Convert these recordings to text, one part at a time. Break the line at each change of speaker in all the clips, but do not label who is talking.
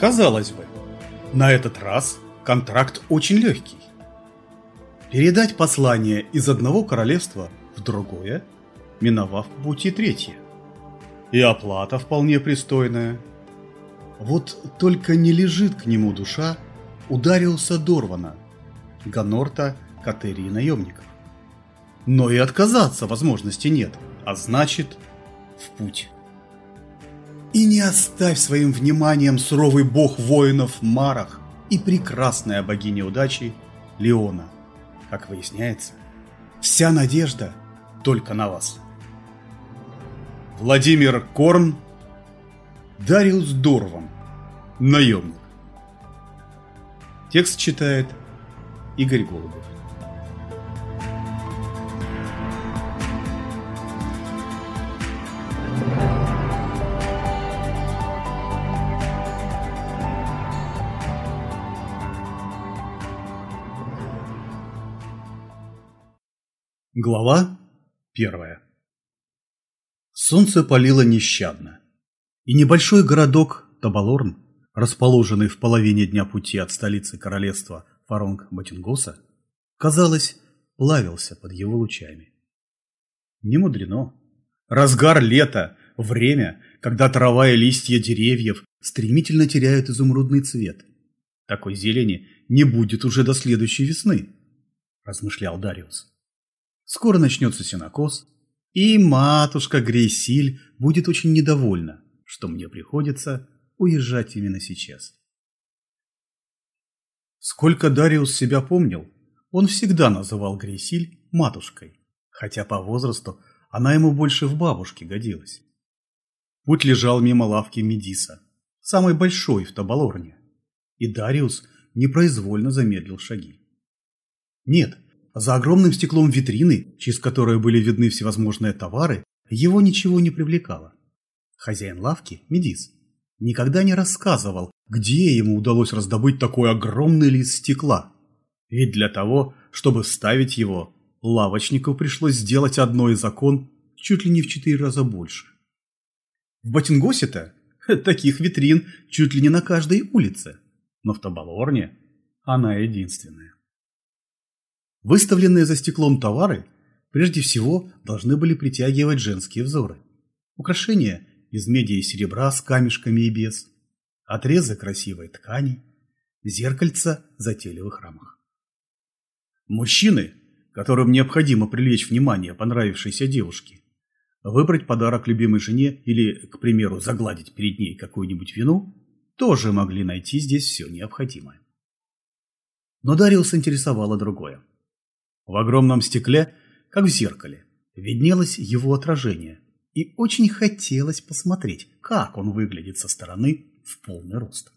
Казалось бы, на этот раз контракт очень легкий. Передать послание из одного королевства в другое, миновав пути третье. И оплата вполне пристойная. Вот только не лежит к нему душа ударился Дорвана, Ганорта, Катери и наемников. Но и отказаться возможности нет, а значит, в путь. И не оставь своим вниманием суровый бог воинов Марах и прекрасная богиня удачи Леона. Как выясняется, вся надежда только на вас. Владимир Корн, Дариус Дорван, наемник. Текст читает Игорь Голубев. Глава первая Солнце палило нещадно, и небольшой городок Табалорн, расположенный в половине дня пути от столицы королевства Фаронг-Батингоса, казалось, плавился под его лучами. Не мудрено. Разгар лета, время, когда трава и листья деревьев стремительно теряют изумрудный цвет. Такой зелени не будет уже до следующей весны, размышлял Дариус. Скоро начнется сенокос, и матушка Грейсиль будет очень недовольна, что мне приходится уезжать именно сейчас. Сколько Дариус себя помнил, он всегда называл Грейсиль матушкой, хотя по возрасту она ему больше в бабушке годилась. Путь лежал мимо лавки Медиса, самой большой в Табалорне, и Дариус непроизвольно замедлил шаги. Нет, за огромным стеклом витрины, через которое были видны всевозможные товары, его ничего не привлекало. Хозяин лавки, Медис, никогда не рассказывал, где ему удалось раздобыть такой огромный лист стекла. Ведь для того, чтобы вставить его, лавочнику пришлось сделать одно из окон чуть ли не в четыре раза больше. В Батингосе-то таких витрин чуть ли не на каждой улице, но в Табалорне она единственная. Выставленные за стеклом товары прежде всего должны были притягивать женские взоры. Украшения из меди и серебра с камешками и без, отрезы красивой ткани, зеркальца затейливых рамах. Мужчины, которым необходимо привлечь внимание понравившейся девушке, выбрать подарок любимой жене или, к примеру, загладить перед ней какую-нибудь вину, тоже могли найти здесь все необходимое. Но Дариус интересовало другое. В огромном стекле, как в зеркале, виднелось его отражение, и очень хотелось посмотреть, как он выглядит со стороны в полный рост.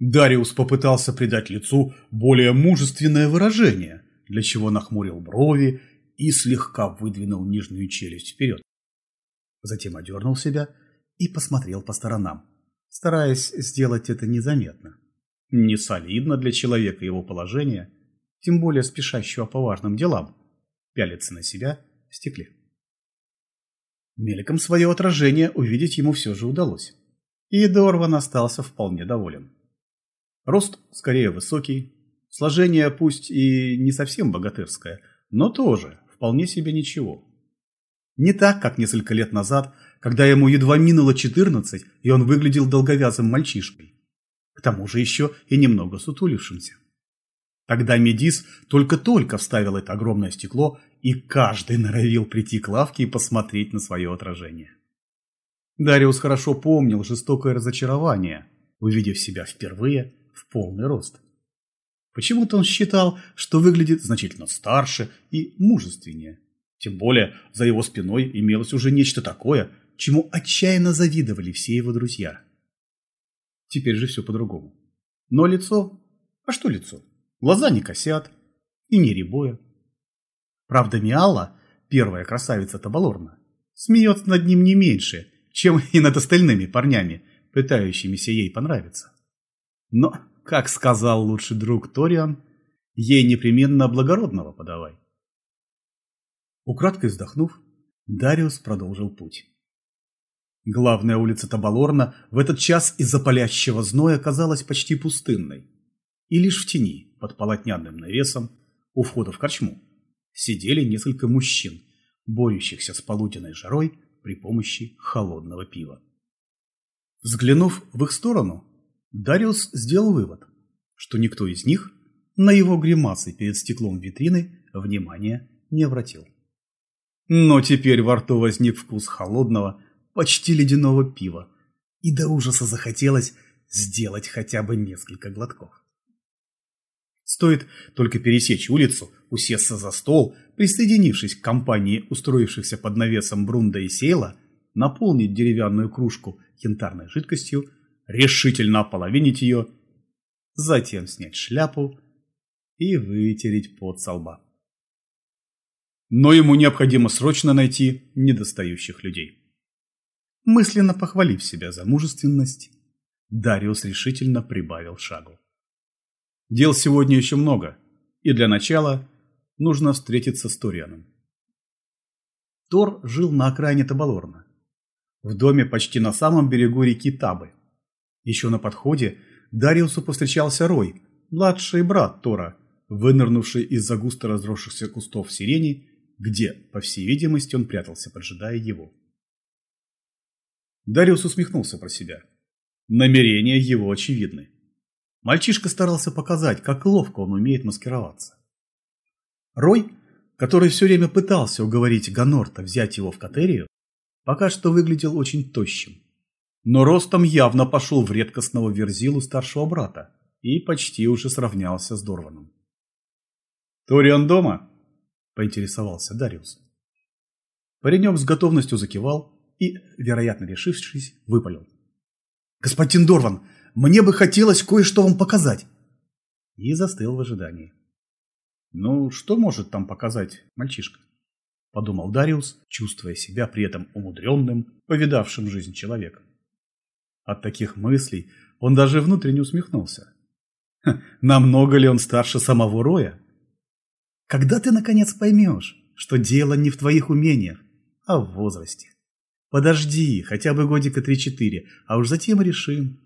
Дариус попытался придать лицу более мужественное выражение, для чего нахмурил брови и слегка выдвинул нижнюю челюсть вперед. Затем одернул себя и посмотрел по сторонам, стараясь сделать это незаметно. Не солидно для человека его положения тем более спешащего по важным делам, пялиться на себя в стекле. Мельком свое отражение увидеть ему все же удалось, и Дорван остался вполне доволен. Рост скорее высокий, сложение пусть и не совсем богатырское, но тоже вполне себе ничего. Не так, как несколько лет назад, когда ему едва минуло 14, и он выглядел долговязым мальчишкой. К тому же еще и немного сутулившимся. Тогда Медис только-только вставил это огромное стекло, и каждый норовил прийти к лавке и посмотреть на свое отражение. Дариус хорошо помнил жестокое разочарование, увидев себя впервые в полный рост. Почему-то он считал, что выглядит значительно старше и мужественнее. Тем более за его спиной имелось уже нечто такое, чему отчаянно завидовали все его друзья. Теперь же все по-другому. Но лицо... А что лицо? Глаза не косят и не рябое. Правда, Миала, первая красавица Табалорна, смеется над ним не меньше, чем и над остальными парнями, пытающимися ей понравиться. Но, как сказал лучший друг Ториан, ей непременно благородного подавай. Украдкой вздохнув, Дариус продолжил путь. Главная улица Табалорна в этот час из-за палящего зноя казалась почти пустынной. И лишь в тени, под полотняным навесом, у входа в корчму, сидели несколько мужчин, борющихся с полуденной жарой при помощи холодного пива. Взглянув в их сторону, Дариус сделал вывод, что никто из них на его гримасы перед стеклом витрины внимания не обратил. Но теперь во рту возник вкус холодного, почти ледяного пива, и до ужаса захотелось сделать хотя бы несколько глотков. Стоит только пересечь улицу, усесться за стол, присоединившись к компании устроившихся под навесом Брунда и Сейла, наполнить деревянную кружку янтарной жидкостью, решительно ополовинить ее, затем снять шляпу и вытереть пот со лба. Но ему необходимо срочно найти недостающих людей. Мысленно похвалив себя за мужественность, Дариус решительно прибавил шагу. Дел сегодня еще много, и для начала нужно встретиться с Торианом. Тор жил на окраине Табалорна, в доме почти на самом берегу реки Табы. Еще на подходе Дариусу повстречался Рой, младший брат Тора, вынырнувший из-за густо разросшихся кустов сирени, где, по всей видимости, он прятался, поджидая его. Дариус усмехнулся про себя. Намерения его очевидны. Мальчишка старался показать, как ловко он умеет маскироваться. Рой, который все время пытался уговорить Ганорта взять его в катерию, пока что выглядел очень тощим. Но ростом явно пошел в редкостного верзилу старшего брата и почти уже сравнялся с Дорваном. «Ториан дома?» – поинтересовался Дариус. Паренек с готовностью закивал и, вероятно решившись, выпалил. «Господин Дорван, мне бы хотелось кое-что вам показать. И застыл в ожидании. Ну, что может там показать мальчишка? Подумал Дариус, чувствуя себя при этом умудренным, повидавшим жизнь человеком. От таких мыслей он даже внутренне усмехнулся. Ха, намного ли он старше самого Роя? Когда ты наконец поймешь, что дело не в твоих умениях, а в возрасте? Подожди, хотя бы годика три-четыре, а уж затем решим.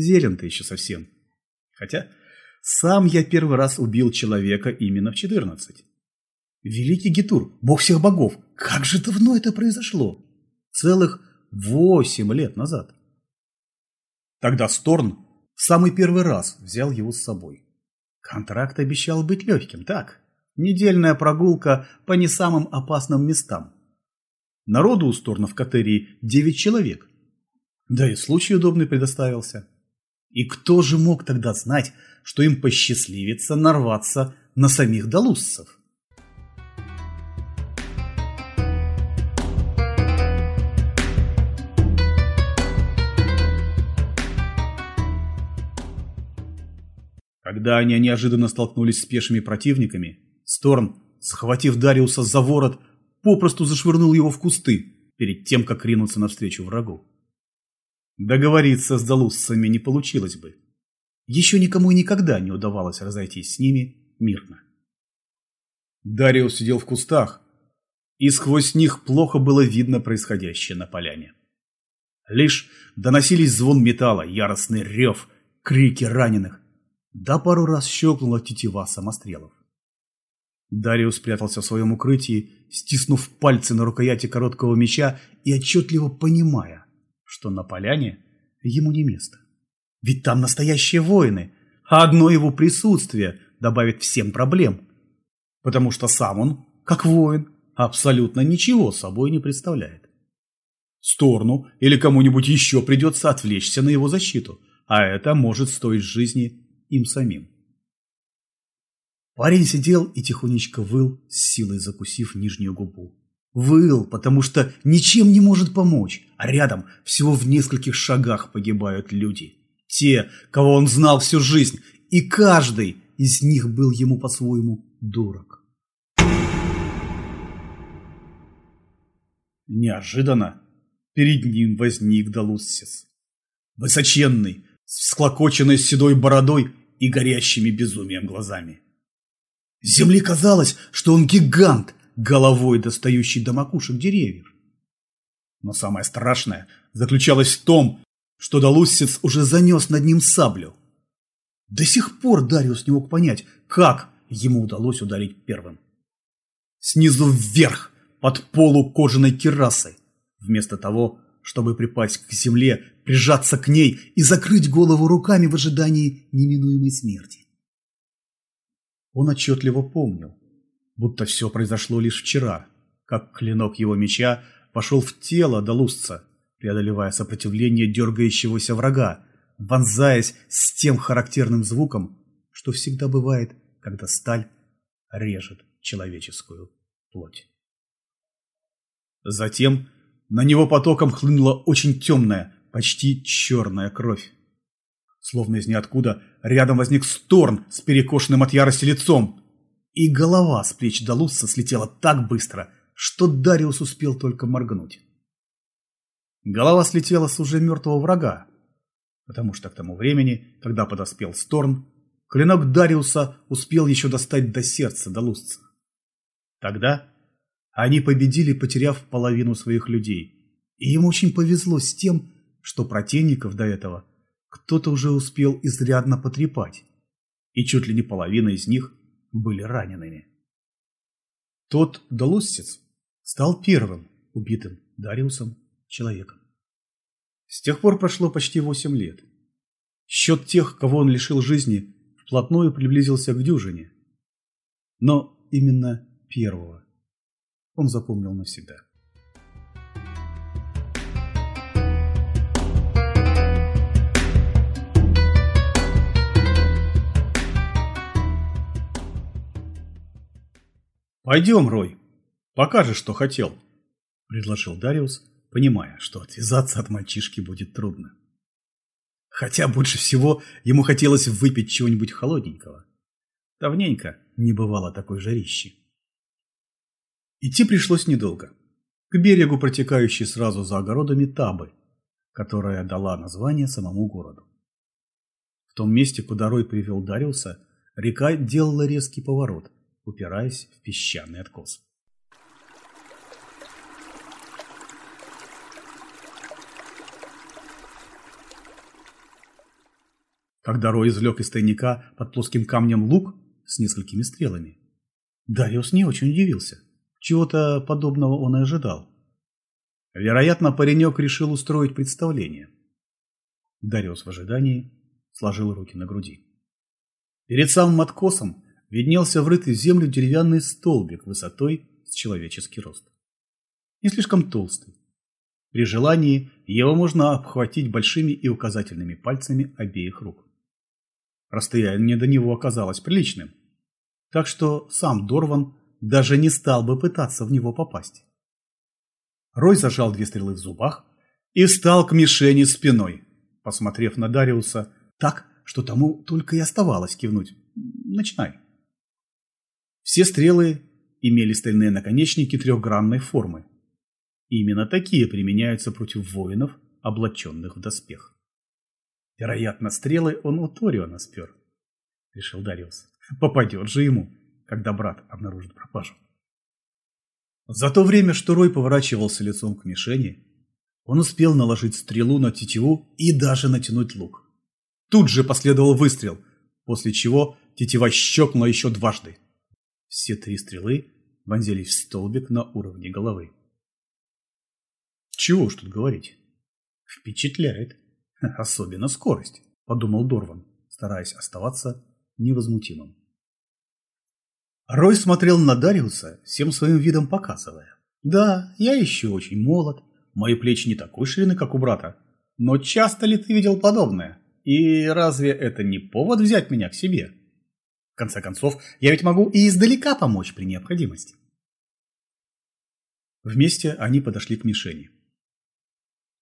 Зелен ты еще совсем. Хотя сам я первый раз убил человека именно в 14. Великий Гитур, бог всех богов, как же давно это произошло? Целых восемь лет назад. Тогда Сторн в самый первый раз взял его с собой. Контракт обещал быть легким, так? Недельная прогулка по не самым опасным местам. Народу у Сторна в Катерии девять человек. Да и случай удобный предоставился. И кто же мог тогда знать, что им посчастливится нарваться на самих долуссов? Когда они неожиданно столкнулись с пешими противниками, Сторм, схватив Дариуса за ворот, попросту зашвырнул его в кусты, перед тем, как ринуться навстречу врагу. Договориться с залуссами не получилось бы. Еще никому и никогда не удавалось разойтись с ними мирно. Дариус сидел в кустах, и сквозь них плохо было видно происходящее на поляне. Лишь доносились звон металла, яростный рев, крики раненых, да пару раз щелкнула тетива самострелов. Дариус спрятался в своем укрытии, стиснув пальцы на рукояти короткого меча и отчетливо понимая, что на поляне ему не место. Ведь там настоящие воины, а одно его присутствие добавит всем проблем. Потому что сам он, как воин, абсолютно ничего собой не представляет. Сторну или кому-нибудь еще придется отвлечься на его защиту, а это может стоить жизни им самим. Парень сидел и тихонечко выл, с силой закусив нижнюю губу. Выл, потому что ничем не может помочь, а рядом всего в нескольких шагах погибают люди. Те, кого он знал всю жизнь, и каждый из них был ему по-своему дурак. Неожиданно перед ним возник Далуссис. Высоченный, с всклокоченной седой бородой и горящими безумием глазами. Земле казалось, что он гигант, головой достающий до макушек деревьев. Но самое страшное заключалось в том, что Далуссец уже занес над ним саблю. До сих пор Дариус не мог понять, как ему удалось ударить первым. Снизу вверх, под полу кожаной керасой, вместо того, чтобы припасть к земле, прижаться к ней и закрыть голову руками в ожидании неминуемой смерти. Он отчетливо помнил, будто все произошло лишь вчера, как клинок его меча пошел в тело Далусца, преодолевая сопротивление дергающегося врага, вонзаясь с тем характерным звуком, что всегда бывает, когда сталь режет человеческую плоть. Затем на него потоком хлынула очень темная, почти черная кровь. Словно из ниоткуда рядом возник Сторн с перекошенным от ярости лицом. И голова с плеч Далусса слетела так быстро, что Дариус успел только моргнуть. Голова слетела с уже мертвого врага, потому что к тому времени, когда подоспел Сторн, клинок Дариуса успел еще достать до сердца Далусца. Тогда они победили, потеряв половину своих людей. И им очень повезло с тем, что противников до этого кто-то уже успел изрядно потрепать, и чуть ли не половина из них были ранеными. Тот Долуссец стал первым убитым Дариусом человеком. С тех пор прошло почти восемь лет. Счет тех, кого он лишил жизни, вплотную приблизился к дюжине. Но именно первого он запомнил навсегда. «Пойдем, Рой, покажешь, что хотел», – предложил Дариус, понимая, что отвязаться от мальчишки будет трудно. Хотя больше всего ему хотелось выпить чего-нибудь холодненького. Давненько не бывало такой жарищи. Идти пришлось недолго. К берегу, протекающей сразу за огородами Табы, которая дала название самому городу. В том месте, куда Рой привел Дариуса, река делала резкий поворот, упираясь в песчаный откос. Когда Рой извлек из тайника под плоским камнем лук с несколькими стрелами, Дариус не очень удивился. Чего-то подобного он и ожидал. Вероятно, паренек решил устроить представление. Дариус в ожидании сложил руки на груди. Перед самым откосом виднелся врытый в землю деревянный столбик высотой с человеческий рост. Не слишком толстый. При желании его можно обхватить большими и указательными пальцами обеих рук. Расстояние до него оказалось приличным, так что сам Дорван даже не стал бы пытаться в него попасть. Рой зажал две стрелы в зубах и встал к мишени спиной, посмотрев на Дариуса так, что тому только и оставалось кивнуть. «Начинай». Все стрелы имели стальные наконечники трехгранной формы. именно такие применяются против воинов, облаченных в доспех. Вероятно, стрелы он у Ториона спер, решил Дариус. Попадет же ему когда брат обнаружит пропажу. За то время, что Рой поворачивался лицом к мишени, он успел наложить стрелу на тетиву и даже натянуть лук. Тут же последовал выстрел, после чего тетива щелкнула еще дважды. Все три стрелы вонзились в столбик на уровне головы. Чего уж тут говорить. Впечатляет. Особенно скорость, подумал Дорван, стараясь оставаться невозмутимым. Рой смотрел на Дариуса, всем своим видом показывая. «Да, я еще очень молод, мои плечи не такой ширины, как у брата. Но часто ли ты видел подобное? И разве это не повод взять меня к себе? Конце концов, я ведь могу и издалека помочь при необходимости». Вместе они подошли к мишени.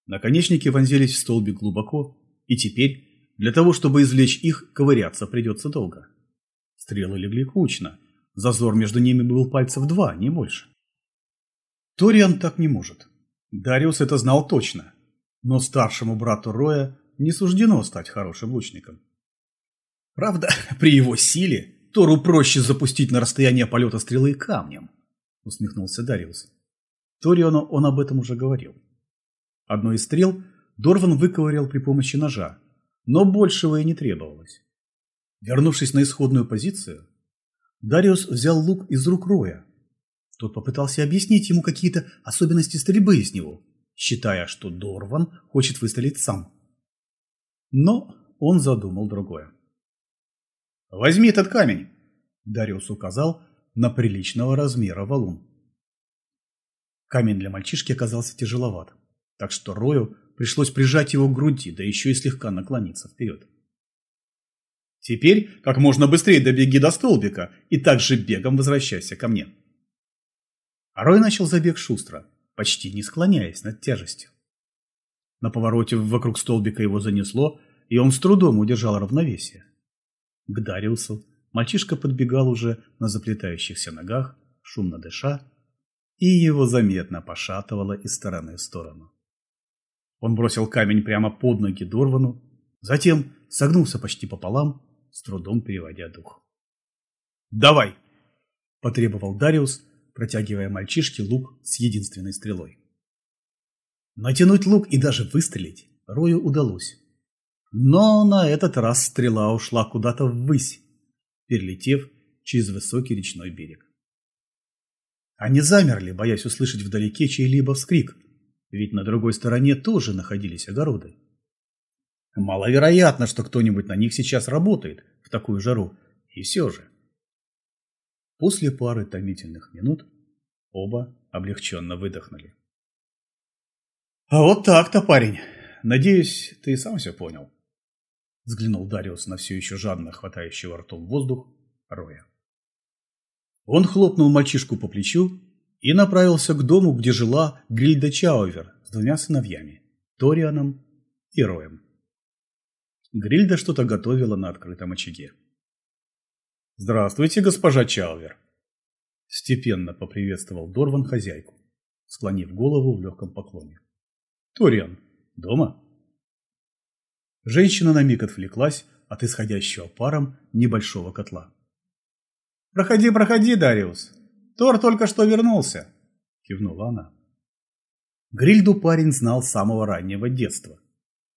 Наконечники вонзились в столбик глубоко, и теперь, для того, чтобы извлечь их, ковыряться придется долго. Стрелы легли кучно, Зазор между ними был пальцев два, не больше. Ториан так не может. Дариус это знал точно. Но старшему брату Роя не суждено стать хорошим лучником. Правда, при его силе Тору проще запустить на расстояние полета стрелы камнем, усмехнулся Дариус. Ториану он об этом уже говорил. Одно из стрел Дорван выковырял при помощи ножа, но большего и не требовалось. Вернувшись на исходную позицию, Дариус взял лук из рук Роя. Тот попытался объяснить ему какие-то особенности стрельбы из него, считая, что Дорван хочет выстрелить сам. Но он задумал другое. «Возьми этот камень!» Дариус указал на приличного размера валун. Камень для мальчишки оказался тяжеловат, так что Рою пришлось прижать его к груди, да еще и слегка наклониться вперед. Теперь как можно быстрее добеги до столбика и также бегом возвращайся ко мне. А Рой начал забег шустро, почти не склоняясь над тяжестью. На повороте вокруг столбика его занесло, и он с трудом удержал равновесие. К Дариусу мальчишка подбегал уже на заплетающихся ногах, шумно дыша, и его заметно пошатывало из стороны в сторону. Он бросил камень прямо под ноги Дорвану, затем согнулся почти пополам, с трудом переводя дух. «Давай!» – потребовал Дариус, протягивая мальчишке лук с единственной стрелой. Натянуть лук и даже выстрелить Рою удалось. Но на этот раз стрела ушла куда-то ввысь, перелетев через высокий речной берег. Они замерли, боясь услышать вдалеке чей-либо вскрик, ведь на другой стороне тоже находились огороды. Маловероятно, что кто-нибудь на них сейчас работает в такую жару, и все же. После пары томительных минут оба облегченно выдохнули. «А вот так-то, парень. Надеюсь, ты сам все понял?» Взглянул Дариус на все еще жадно хватающего ртом воздух Роя. Он хлопнул мальчишку по плечу и направился к дому, где жила Грильда Чаувер с двумя сыновьями – Торианом и Роем. Грильда что-то готовила на открытом очаге. «Здравствуйте, госпожа Чаувер!» Степенно поприветствовал Дорван хозяйку, склонив голову в легком поклоне. «Ториан, дома?» Женщина на миг отвлеклась от исходящего паром небольшого котла. «Проходи, проходи, Дариус. Тор только что вернулся», – кивнула она. Грильду парень знал с самого раннего детства.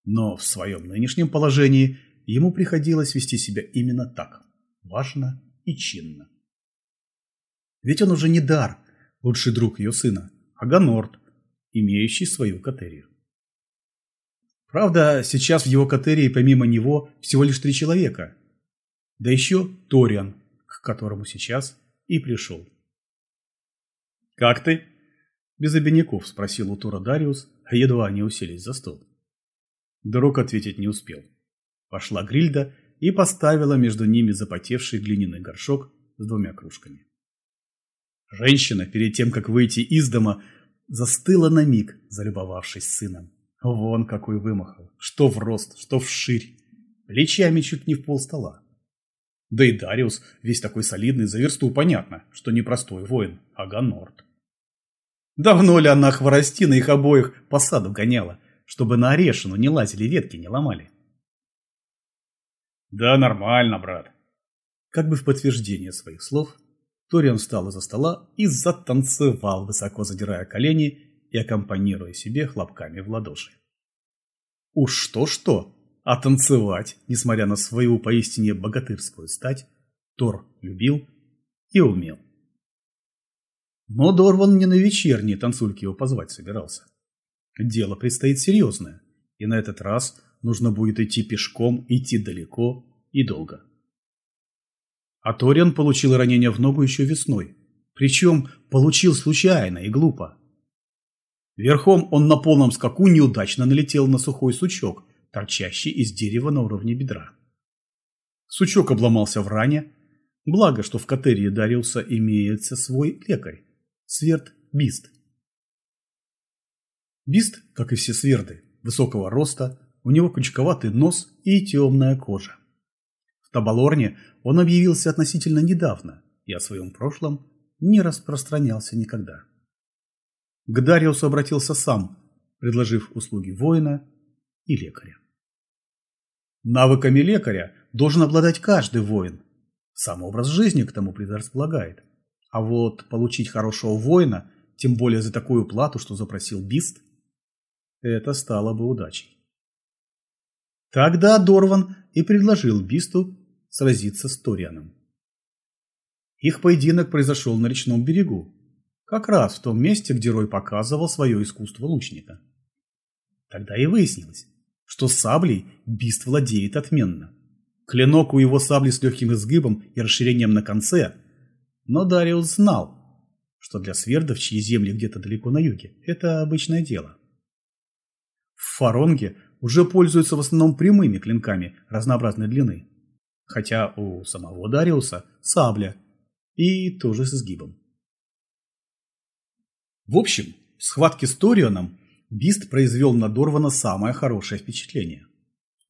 Но в своем нынешнем положении ему приходилось вести себя именно так – важно и чинно. Ведь он уже не Дар, лучший друг ее сына, а Ганорт, имеющий свою катерию. Правда, сейчас в его катерии помимо него всего лишь три человека. Да еще Ториан, к которому сейчас и пришел. «Как ты?» – без обиняков спросил у Тура Дариус, едва они уселись за стол. Друг ответить не успел. Пошла Грильда и поставила между ними запотевший глиняный горшок с двумя кружками. Женщина, перед тем, как выйти из дома, застыла на миг, залюбовавшись сыном. Вон какой вымахал, что в рост, что в ширь, плечами чуть не в пол стола. Да и Дариус, весь такой солидный, за версту понятно, что не простой воин, а Ганорт. Давно ли она хворостина их обоих по саду гоняла, чтобы на орешину не лазили ветки не ломали? Да нормально, брат. Как бы в подтверждение своих слов, Ториан встал из-за стола и затанцевал, высоко задирая колени и аккомпанируя себе хлопками в ладоши. Уж что-что, а танцевать, несмотря на свою поистине богатырскую стать, Тор любил и умел. Но Дорван не на вечерние танцульки его позвать собирался. Дело предстоит серьезное, и на этот раз нужно будет идти пешком, идти далеко и долго. А Ториан получил ранение в ногу еще весной, причем получил случайно и глупо. Верхом он на полном скаку неудачно налетел на сухой сучок, торчащий из дерева на уровне бедра. Сучок обломался в ране, благо, что в катерии Дариуса имеется свой лекарь, Сверд Бист. Бист, как и все сверды, высокого роста, у него крючковатый нос и темная кожа. В Табалорне он объявился относительно недавно и о своем прошлом не распространялся никогда. К Дариусу обратился сам, предложив услуги воина и лекаря. Навыками лекаря должен обладать каждый воин. Сам образ жизни к тому предрасполагает. А вот получить хорошего воина, тем более за такую плату, что запросил Бист, это стало бы удачей. Тогда Дорван и предложил Бисту сразиться с Торианом. Их поединок произошел на речном берегу, как раз в том месте, где Рой показывал свое искусство лучника. Тогда и выяснилось, что саблей Бист владеет отменно. Клинок у его сабли с легким изгибом и расширением на конце, но Дариус знал, что для свердов, чьи земли где-то далеко на юге, это обычное дело. В Фаронге уже пользуются в основном прямыми клинками разнообразной длины, хотя у самого Дариуса сабля и тоже с изгибом. В общем, в схватке с Торионом Бист произвел на Дорвана самое хорошее впечатление.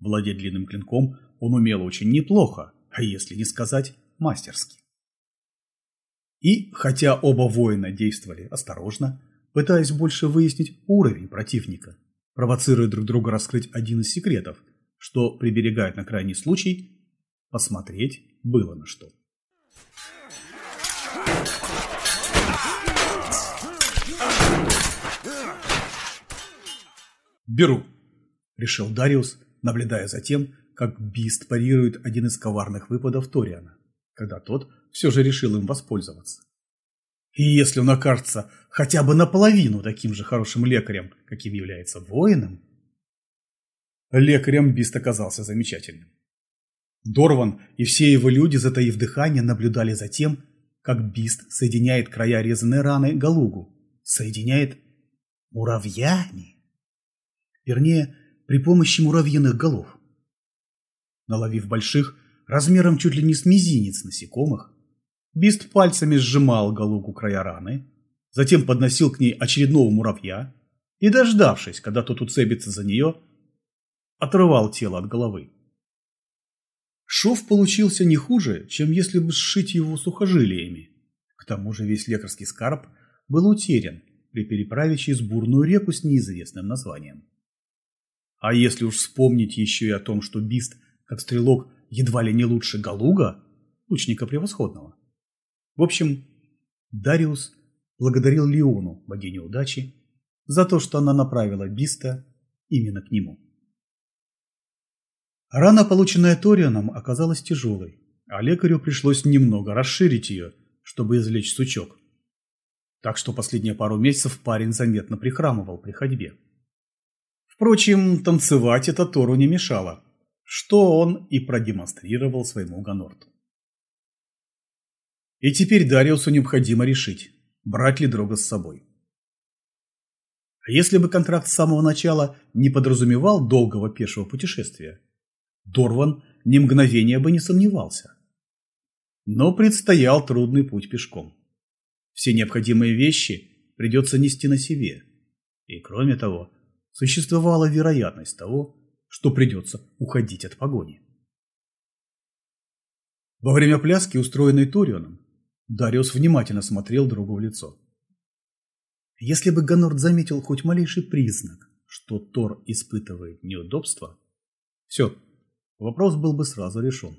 Владеть длинным клинком он умел очень неплохо, а если не сказать мастерски. И, хотя оба воина действовали осторожно, пытаясь больше выяснить уровень противника, провоцируя друг друга раскрыть один из секретов, что приберегают на крайний случай, посмотреть было на что. «Беру», — решил Дариус, наблюдая за тем, как Бист парирует один из коварных выпадов Ториана, когда тот все же решил им воспользоваться. И если он окажется хотя бы наполовину таким же хорошим лекарем, каким является воином... Лекарем Бист оказался замечательным. Дорван и все его люди, затаив дыхание, наблюдали за тем, как Бист соединяет края резаной раны Галугу. Соединяет муравьями. Вернее, при помощи муравьиных голов. Наловив больших, размером чуть ли не с мизинец насекомых, Бист пальцами сжимал Галугу края раны, затем подносил к ней очередного муравья и, дождавшись, когда тот уцепится за нее, отрывал тело от головы. Шов получился не хуже, чем если бы сшить его сухожилиями. К тому же весь лекарский скарб был утерян при переправе через бурную реку с неизвестным названием. А если уж вспомнить еще и о том, что Бист, как стрелок, едва ли не лучше Галуга, лучника превосходного. В общем, Дариус благодарил Леону, богиню удачи, за то, что она направила Биста именно к нему. Рана, полученная Торианом, оказалась тяжелой, а лекарю пришлось немного расширить ее, чтобы извлечь сучок. Так что последние пару месяцев парень заметно прихрамывал при ходьбе. Впрочем, танцевать это Тору не мешало, что он и продемонстрировал своему Ганорту. И теперь Дариусу необходимо решить, брать ли Дрога с собой. Если бы контракт с самого начала не подразумевал долгого пешего путешествия, Дорван ни мгновения бы не сомневался. Но предстоял трудный путь пешком. Все необходимые вещи придется нести на себе. И кроме того, существовала вероятность того, что придется уходить от погони. Во время пляски, устроенной Торионом, Дариус внимательно смотрел другу в лицо. Если бы Ганорд заметил хоть малейший признак, что Тор испытывает неудобства, все, вопрос был бы сразу решен.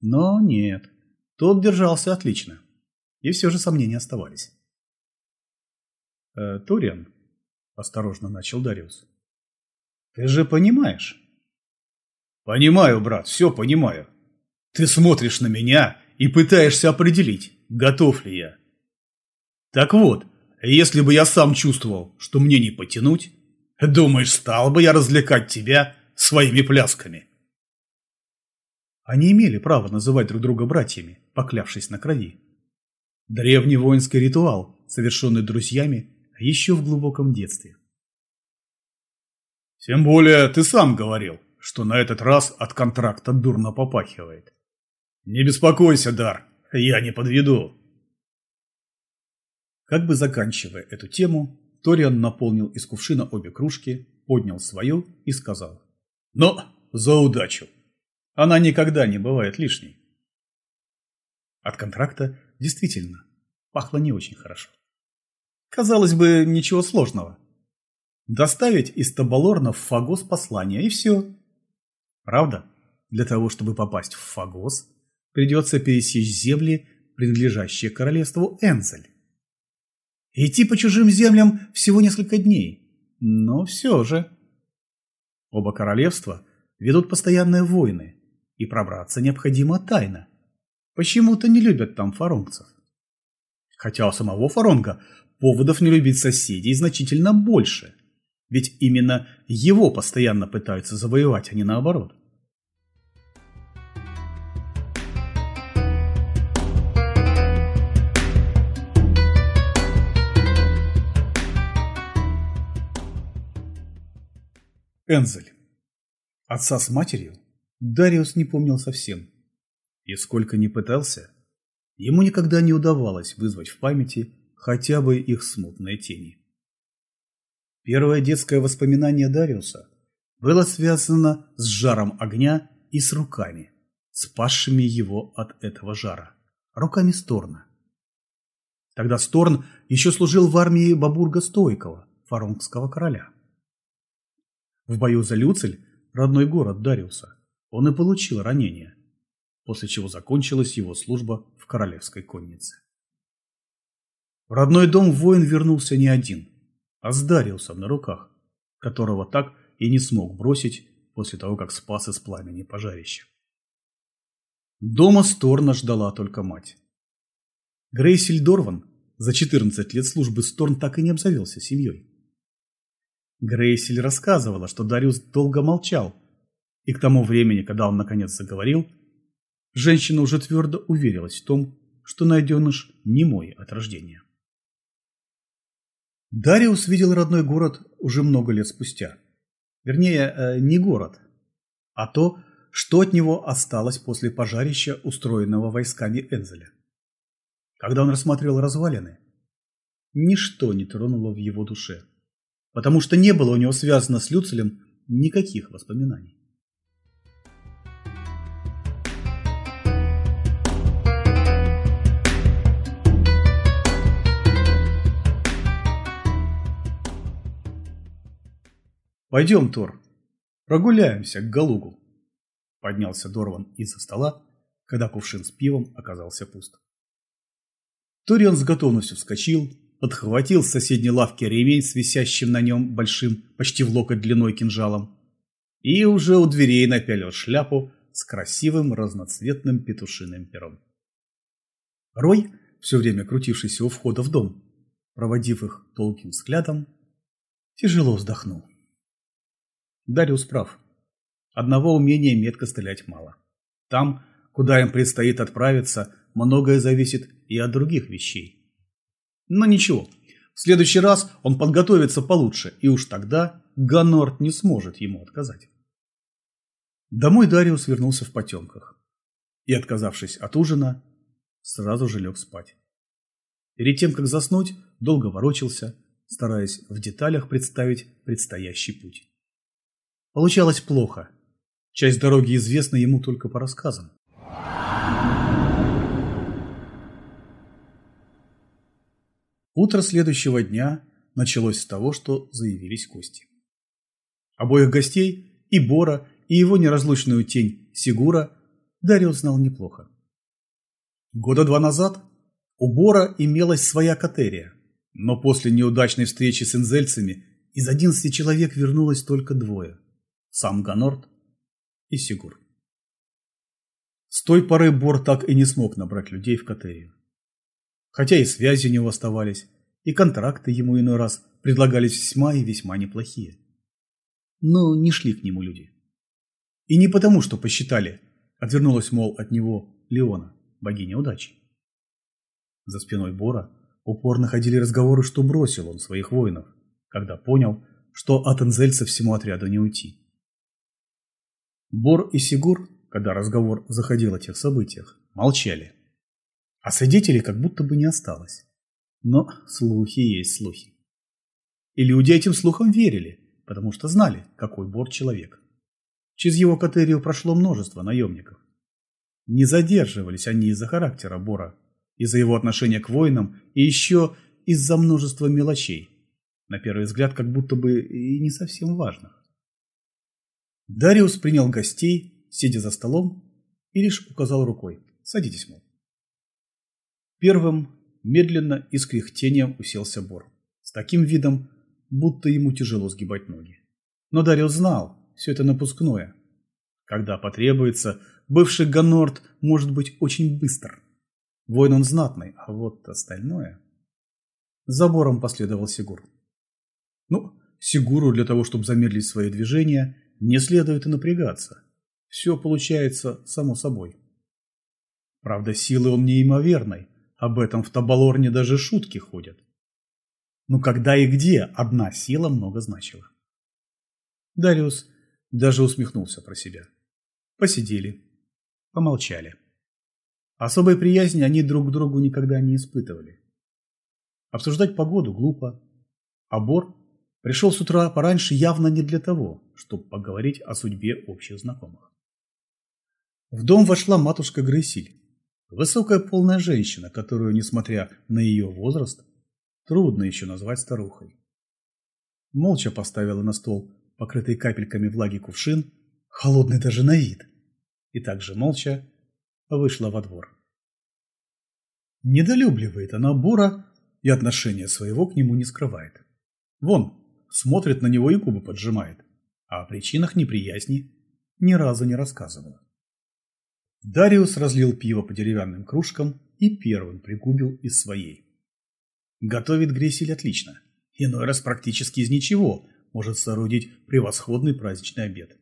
Но нет, тот держался отлично, и все же сомнения оставались. «Э, «Ториан», осторожно начал Дариус. Ты же понимаешь? Понимаю, брат, все понимаю. Ты смотришь на меня и пытаешься определить, готов ли я. Так вот, если бы я сам чувствовал, что мне не потянуть, думаешь, стал бы я развлекать тебя своими плясками? Они имели право называть друг друга братьями, поклявшись на крови. Древний воинский ритуал, совершенный друзьями еще в глубоком детстве. Тем более ты сам говорил, что на этот раз от контракта дурно попахивает. Не беспокойся, Дар, я не подведу. Как бы заканчивая эту тему, Ториан наполнил из кувшина обе кружки, поднял свою и сказал. Но за удачу. Она никогда не бывает лишней. От контракта действительно пахло не очень хорошо. Казалось бы, ничего сложного. Доставить из Табалорна в Фагос послание, и все. Правда, для того, чтобы попасть в Фагос, придется пересечь земли, принадлежащие королевству Энзель. Идти по чужим землям всего несколько дней, но все же. Оба королевства ведут постоянные войны, и пробраться необходимо тайно. Почему-то не любят там фаронгцев. Хотя у самого фаронга поводов не любить соседей значительно больше. Ведь именно его постоянно пытаются завоевать, а не наоборот. Энзель. Отца с матерью Дариус не помнил совсем. И сколько ни пытался, ему никогда не удавалось вызвать в памяти хотя бы их смутные тени. Первое детское воспоминание Дариуса было связано с жаром огня и с руками, спасшими его от этого жара, руками Сторна. Тогда Сторн еще служил в армии Бабурга Стойкого, фаронгского короля. В бою за Люцель, родной город Дариуса, он и получил ранение, после чего закончилась его служба в королевской коннице. В родной дом воин вернулся не один, а с Дариусом на руках, которого так и не смог бросить после того, как спас из пламени пожарища. Дома Сторна ждала только мать. Грейсиль Дорван за 14 лет службы Сторн так и не обзавелся семьей. Грейсель рассказывала, что Дариус долго молчал, и к тому времени, когда он наконец заговорил, женщина уже твердо уверилась в том, что найденыш не мой от рождения. Дариус видел родной город уже много лет спустя. Вернее, э, не город, а то, что от него осталось после пожарища, устроенного войсками Энзеля. Когда он рассматривал развалины, ничто не тронуло в его душе потому что не было у него связано с Люцелем никаких воспоминаний. «Пойдем, Тор, прогуляемся к Галугу», – поднялся Дорван из-за стола, когда кувшин с пивом оказался пуст. Ториан с готовностью вскочил, подхватил с соседней лавки ремень с висящим на нем большим, почти в локоть длиной кинжалом, и уже у дверей напялил шляпу с красивым разноцветным петушиным пером. Рой, все время крутившийся у входа в дом, проводив их толким взглядом, тяжело вздохнул. Дариус прав. Одного умения метко стрелять мало. Там, куда им предстоит отправиться, многое зависит и от других вещей. Но ничего, в следующий раз он подготовится получше, и уж тогда Ганорт не сможет ему отказать. Домой Дариус вернулся в потемках и, отказавшись от ужина, сразу же лег спать. Перед тем, как заснуть, долго ворочался, стараясь в деталях представить предстоящий путь. Получалось плохо. Часть дороги известна ему только по рассказам. Утро следующего дня началось с того, что заявились гости. Обоих гостей, и Бора, и его неразлучную тень Сигура, Дарио знал неплохо. Года два назад у Бора имелась своя катерия, но после неудачной встречи с инзельцами из 11 человек вернулось только двое – сам Ганорт и Сигур. С той поры Бор так и не смог набрать людей в катерию хотя и связи у него оставались, и контракты ему иной раз предлагались весьма и весьма неплохие. Но не шли к нему люди. И не потому, что посчитали, отвернулась, мол, от него Леона, богиня удачи. За спиной Бора упорно ходили разговоры, что бросил он своих воинов, когда понял, что от инзельца всему отряду не уйти. Бор и Сигур, когда разговор заходил о тех событиях, молчали а свидетелей как будто бы не осталось. Но слухи есть слухи. И люди этим слухам верили, потому что знали, какой Бор человек. Через его катерию прошло множество наемников. Не задерживались они из-за характера Бора, из-за его отношения к воинам и еще из-за множества мелочей, на первый взгляд как будто бы и не совсем важных. Дариус принял гостей, сидя за столом, и лишь указал рукой «Садитесь, мол». Первым медленно и с кряхтением уселся Бор. С таким видом, будто ему тяжело сгибать ноги. Но Дариус знал, все это напускное. Когда потребуется, бывший Ганорт может быть очень быстр. Воин он знатный, а вот остальное... Забором последовал Сигур. Ну, Сигуру для того, чтобы замедлить свои движения, не следует и напрягаться. Все получается само собой. Правда, силы он неимоверной, об этом в Табалорне даже шутки ходят. Но когда и где одна сила много значила. Дариус даже усмехнулся про себя. Посидели, помолчали. Особой приязни они друг к другу никогда не испытывали. Обсуждать погоду глупо, а Бор пришел с утра пораньше явно не для того, чтобы поговорить о судьбе общих знакомых. В дом вошла матушка Грейсиль, высокая полная женщина, которую, несмотря на ее возраст, трудно еще назвать старухой. Молча поставила на стол покрытый капельками влаги кувшин, холодный даже на вид, и также молча вышла во двор. Недолюбливает она Бора и отношения своего к нему не скрывает. Вон, смотрит на него и губы поджимает, а о причинах неприязни ни разу не рассказывала. Дариус разлил пиво по деревянным кружкам и первым пригубил из своей. Готовит Гресель отлично. Иной раз практически из ничего может соорудить превосходный праздничный обед.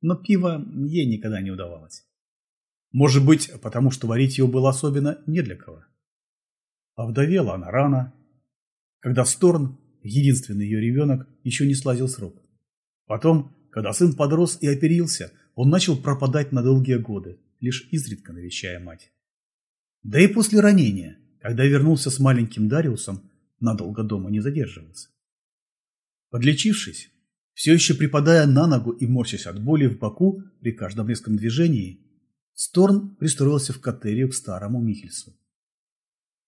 Но пиво ей никогда не удавалось. Может быть, потому что варить его было особенно не для кого. А вдовела она рано, когда Сторн, единственный ее ребенок, еще не слазил с рук. Потом, когда сын подрос и оперился, он начал пропадать на долгие годы, лишь изредка навещая мать. Да и после ранения, когда вернулся с маленьким Дариусом, надолго дома не задерживался. Подлечившись, все еще припадая на ногу и морщась от боли в боку при каждом резком движении, Сторн пристроился в катерию к старому Михельсу.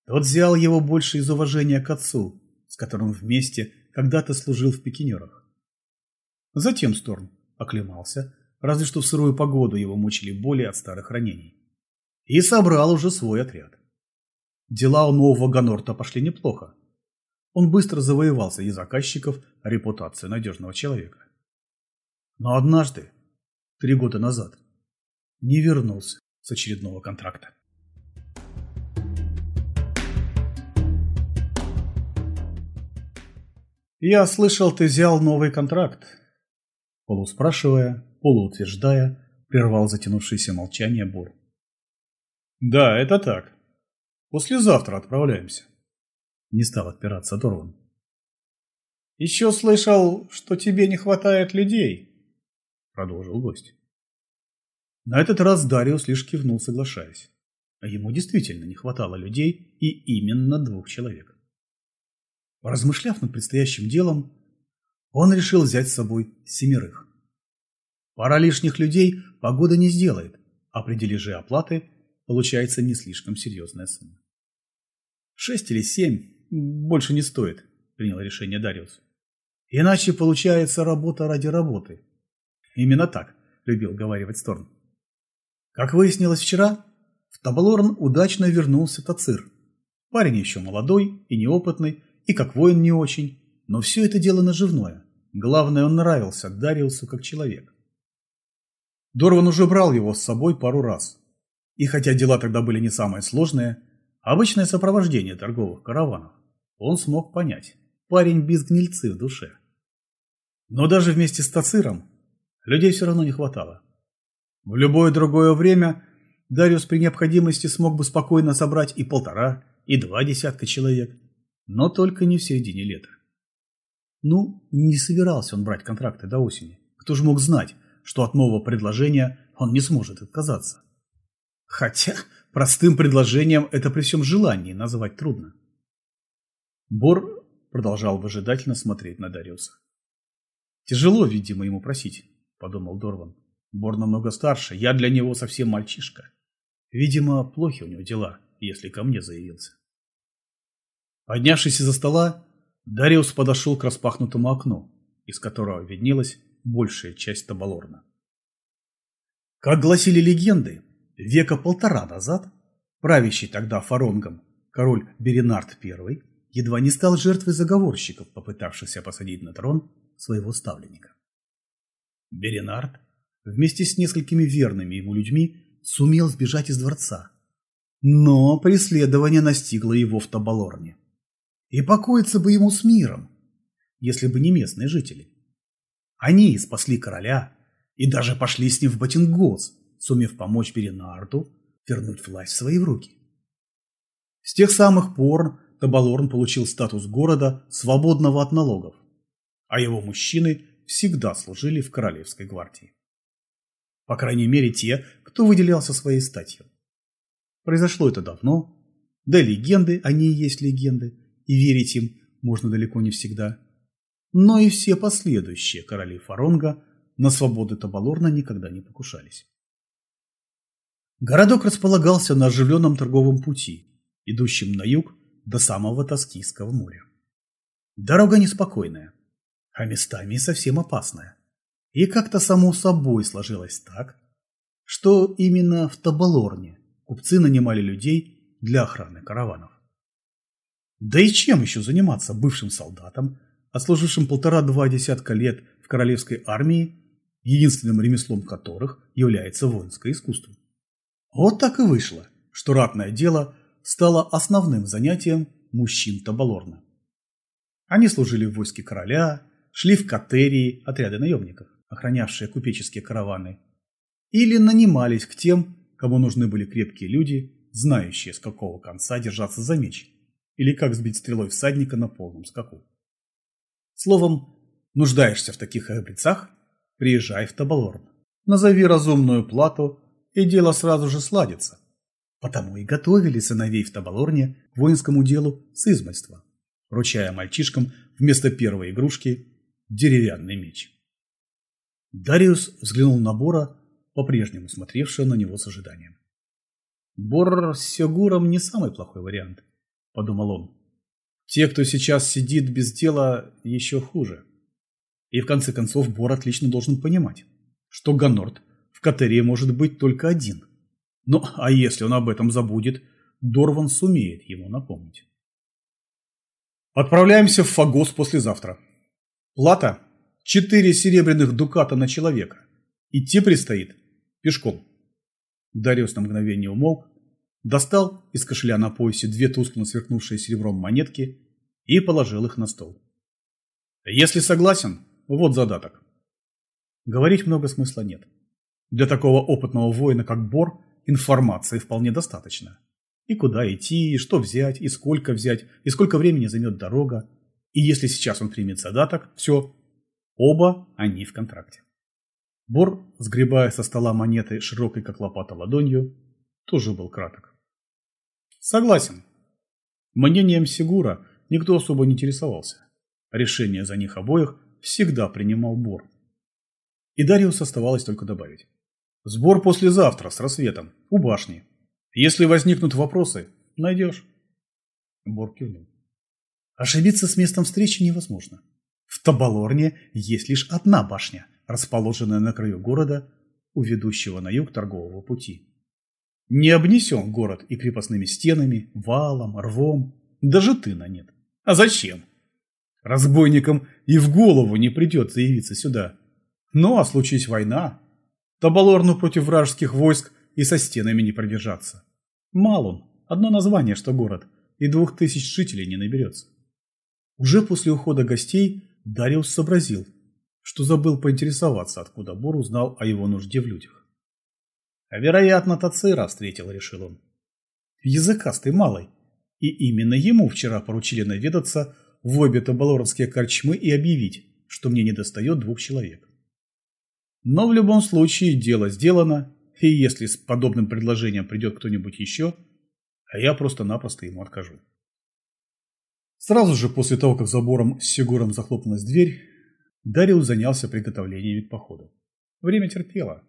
Тот взял его больше из уважения к отцу, с которым вместе когда-то служил в пикинерах. Затем Сторн оклемался, разве что в сырую погоду его мучили боли от старых ранений. И собрал уже свой отряд. Дела у нового Ганорта пошли неплохо. Он быстро завоевал среди заказчиков репутацию надежного человека. Но однажды, три года назад, не вернулся с очередного контракта. «Я слышал, ты взял новый контракт», полуспрашивая, полуутверждая, прервал затянувшееся молчание Бур. «Да, это так. Послезавтра отправляемся». Не стал отпираться Дорван. «Еще слышал, что тебе не хватает людей», продолжил гость. На этот раз Дариус лишь кивнул, соглашаясь. А ему действительно не хватало людей и именно двух человек. Поразмышляв над предстоящим делом, он решил взять с собой семерых. Пара лишних людей погода не сделает, а при дележе оплаты получается не слишком серьезная сумма. Шесть или семь больше не стоит, принял решение Дариус. Иначе получается работа ради работы. Именно так любил говаривать Сторн. Как выяснилось вчера, в Таблорн удачно вернулся Тацир. Парень еще молодой и неопытный, и как воин не очень, но все это дело наживное. Главное, он нравился Дариусу как человек. Дорван уже брал его с собой пару раз. И хотя дела тогда были не самые сложные, обычное сопровождение торговых караванов, он смог понять, парень без гнильцы в душе. Но даже вместе с Тациром людей все равно не хватало. В любое другое время Дариус при необходимости смог бы спокойно собрать и полтора, и два десятка человек, но только не в середине лета. Ну, не собирался он брать контракты до осени. Кто же мог знать, что от нового предложения он не сможет отказаться? Хотя простым предложением это при всем желании назвать трудно. Бор продолжал выжидательно смотреть на Дариуса. «Тяжело, видимо, ему просить», — подумал Дорван. «Бор намного старше, я для него совсем мальчишка. Видимо, плохи у него дела, если ко мне заявился». Поднявшись из-за стола, Дариус подошел к распахнутому окну, из которого виднелась большая часть Табалорна. Как гласили легенды, века полтора назад правящий тогда Фаронгом король Беринард I едва не стал жертвой заговорщиков, попытавшихся посадить на трон своего ставленника. Беринард вместе с несколькими верными ему людьми сумел сбежать из дворца, но преследование настигло его в Табалорне. И покоиться бы ему с миром, если бы не местные жители. Они спасли короля и даже пошли с ним в Батингос, сумев помочь Беринарду вернуть власть в свои руки. С тех самых пор Табалорн получил статус города, свободного от налогов, а его мужчины всегда служили в королевской гвардии. По крайней мере те, кто выделялся своей статью. Произошло это давно, да легенды, они и есть легенды, и верить им можно далеко не всегда. Но и все последующие короли Фаронга на свободы Табалорна никогда не покушались. Городок располагался на оживленном торговом пути, идущем на юг до самого Тоскийского моря. Дорога неспокойная, а местами совсем опасная. И как-то само собой сложилось так, что именно в Табалорне купцы нанимали людей для охраны караванов. Да и чем еще заниматься бывшим солдатам, отслужившим полтора-два десятка лет в королевской армии, единственным ремеслом которых является воинское искусство? Вот так и вышло, что ратное дело стало основным занятием мужчин Табалорна. Они служили в войске короля, шли в катерии, отряды наемников, охранявшие купеческие караваны, или нанимались к тем, кому нужны были крепкие люди, знающие, с какого конца держаться за меч, или как сбить стрелой всадника на полном скаку. Словом, нуждаешься в таких храбрецах, приезжай в Табалорн. Назови разумную плату, и дело сразу же сладится. Потому и готовили сыновей в Табалорне к воинскому делу с измольства, вручая мальчишкам вместо первой игрушки деревянный меч. Дариус взглянул на Бора, по-прежнему смотревшего на него с ожиданием. Бор с Сёгуром не самый плохой вариант. – подумал он. «Те, кто сейчас сидит без дела, еще хуже». И в конце концов Бор отлично должен понимать, что Ганорт в Катерии может быть только один. Ну, а если он об этом забудет, Дорван сумеет ему напомнить. Отправляемся в Фагос послезавтра. Плата – четыре серебряных дуката на человека. Идти предстоит пешком. Дариус на мгновение умолк, достал из кошеля на поясе две тускло сверкнувшие серебром монетки и положил их на стол. Если согласен, вот задаток. Говорить много смысла нет. Для такого опытного воина, как Бор, информации вполне достаточно. И куда идти, и что взять, и сколько взять, и сколько времени займет дорога. И если сейчас он примет задаток, все, оба они в контракте. Бор, сгребая со стола монеты широкой как лопата ладонью, тоже был краток. Согласен. Мнением Сигура никто особо не интересовался. Решение за них обоих всегда принимал Бор. И Дариус оставалось только добавить. Сбор послезавтра с рассветом, у башни. Если возникнут вопросы, найдешь. Бор кивнул. Ошибиться с местом встречи невозможно. В Табалорне есть лишь одна башня, расположенная на краю города у ведущего на юг торгового пути. Не обнесен город и крепостными стенами, валом, рвом. Даже тына нет. А зачем? Разбойникам и в голову не придется явиться сюда. Ну, а случись война, Табалорну против вражеских войск и со стенами не продержаться. Мал он, одно название, что город, и двух тысяч жителей не наберется. Уже после ухода гостей Дариус сообразил, что забыл поинтересоваться, откуда Бор узнал о его нужде в людях. Вероятно, Тацира встретил, решил он. Языкастый малый. И именно ему вчера поручили наведаться в обе табалоровские корчмы и объявить, что мне недостает двух человек. Но в любом случае дело сделано, и если с подобным предложением придет кто-нибудь еще, а я просто-напросто ему откажу. Сразу же после того, как забором с Сигуром захлопнулась дверь, Дариус занялся приготовлениями к походу. Время терпело.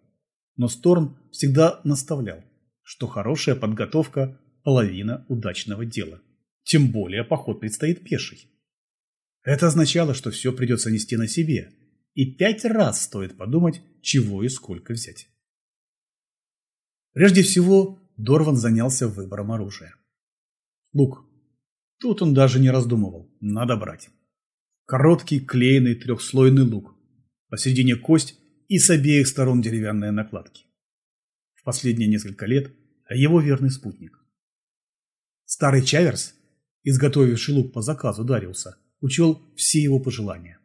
Но Сторн всегда наставлял, что хорошая подготовка – половина удачного дела. Тем более поход предстоит пеший. Это означало, что все придется нести на себе, и пять раз стоит подумать, чего и сколько взять. Прежде всего, Дорван занялся выбором оружия. Лук. Тут он даже не раздумывал. Надо брать. Короткий клееный трехслойный лук. Посередине кость и с обеих сторон деревянные накладки. В последние несколько лет его верный спутник. Старый Чаверс, изготовивший лук по заказу Дариуса, учел все его пожелания.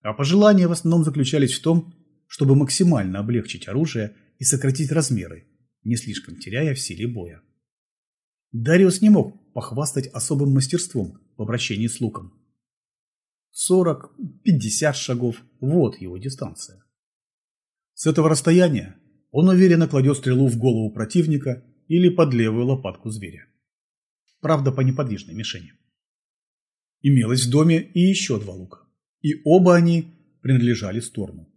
А пожелания в основном заключались в том, чтобы максимально облегчить оружие и сократить размеры, не слишком теряя в силе боя. Дариус не мог похвастать особым мастерством в обращении с луком. 40-50 шагов – вот его дистанция. С этого расстояния он уверенно кладет стрелу в голову противника или под левую лопатку зверя. Правда, по неподвижной мишени. Имелось в доме и еще два лука, и оба они принадлежали Сторму.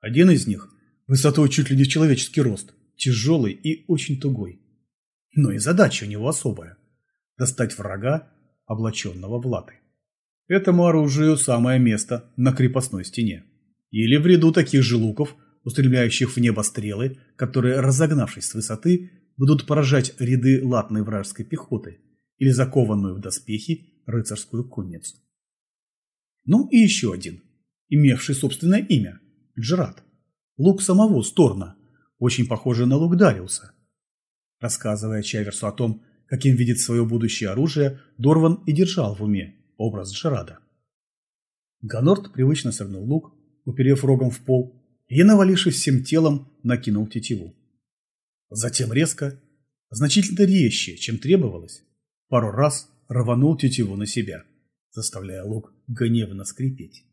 Один из них высотой чуть ли не в человеческий рост, тяжелый и очень тугой. Но и задача у него особая – достать врага, облаченного в латы. Этому оружию самое место на крепостной стене. Или в ряду таких же луков, устремляющих в небо стрелы, которые, разогнавшись с высоты, будут поражать ряды латной вражеской пехоты или закованную в доспехи рыцарскую конницу. Ну и еще один, имевший собственное имя – Джерат. Лук самого Сторна, очень похожий на лук Дариуса. Рассказывая Чаверсу о том, каким видит свое будущее оружие, Дорван и держал в уме образ Джерада. Ганорт привычно согнул лук, уперев рогом в пол, и, навалившись всем телом, накинул тетиву. Затем резко, значительно резче, чем требовалось, пару раз рванул тетиву на себя, заставляя лук гневно скрипеть.